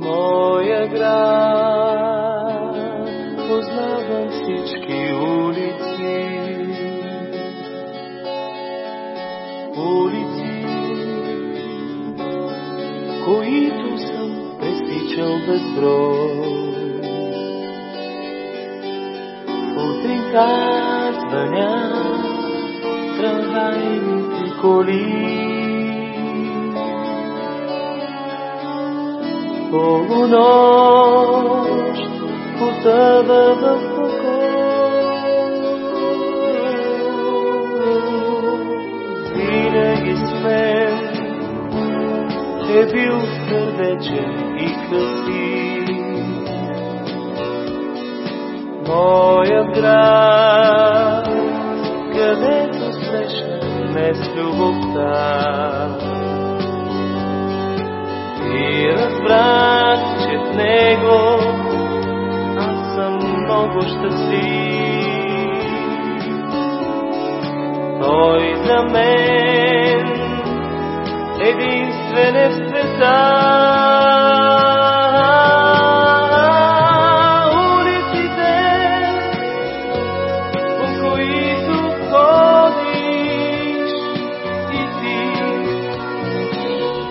Моя град, Улици, които съм пресичал безброй. Утринта звънят трамвайните коли. полунощ потъва в покой. Бил сърдечен и красив. Моя град, където срещна днес любовта и разбрах, че в него аз съм много щастлив. Той за мен единствен е в света. Улиците, по които ходиш и ти,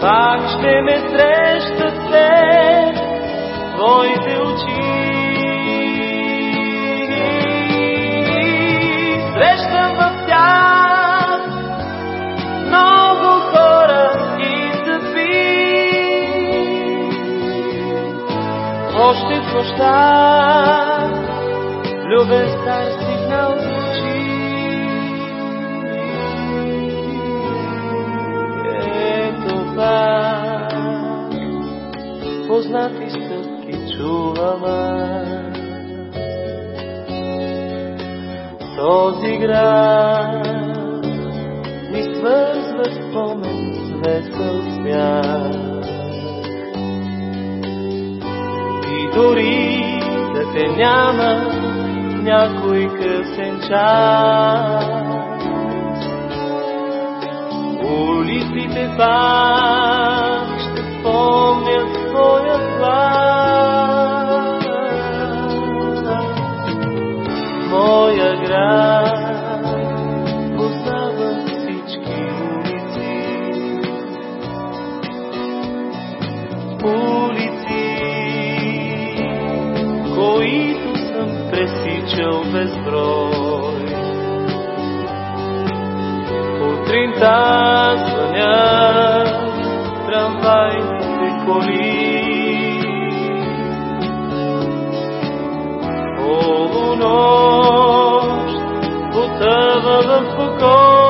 пак ще ме срещат след твоите очи. Стар сигнал звучи. Ето пак познати стъпки чуваме. Този град няма някой късен час, улиците пак които съм пресичал безброй. Утринта звънят трамвайните коли. Полунощ потъва в покой.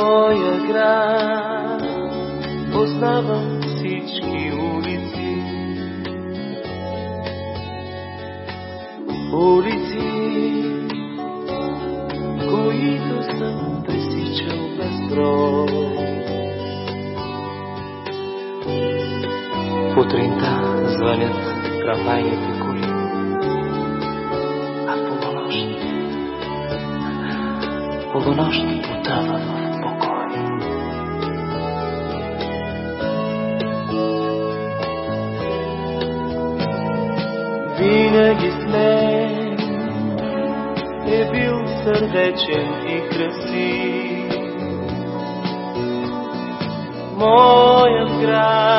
Моя град познавам всички улици. Улици, които съм пресичал безброй. Утринта звънят трамвайните коли, а в полунощ, полунощ Винаги сме е бил сърдечен и красив. Моят град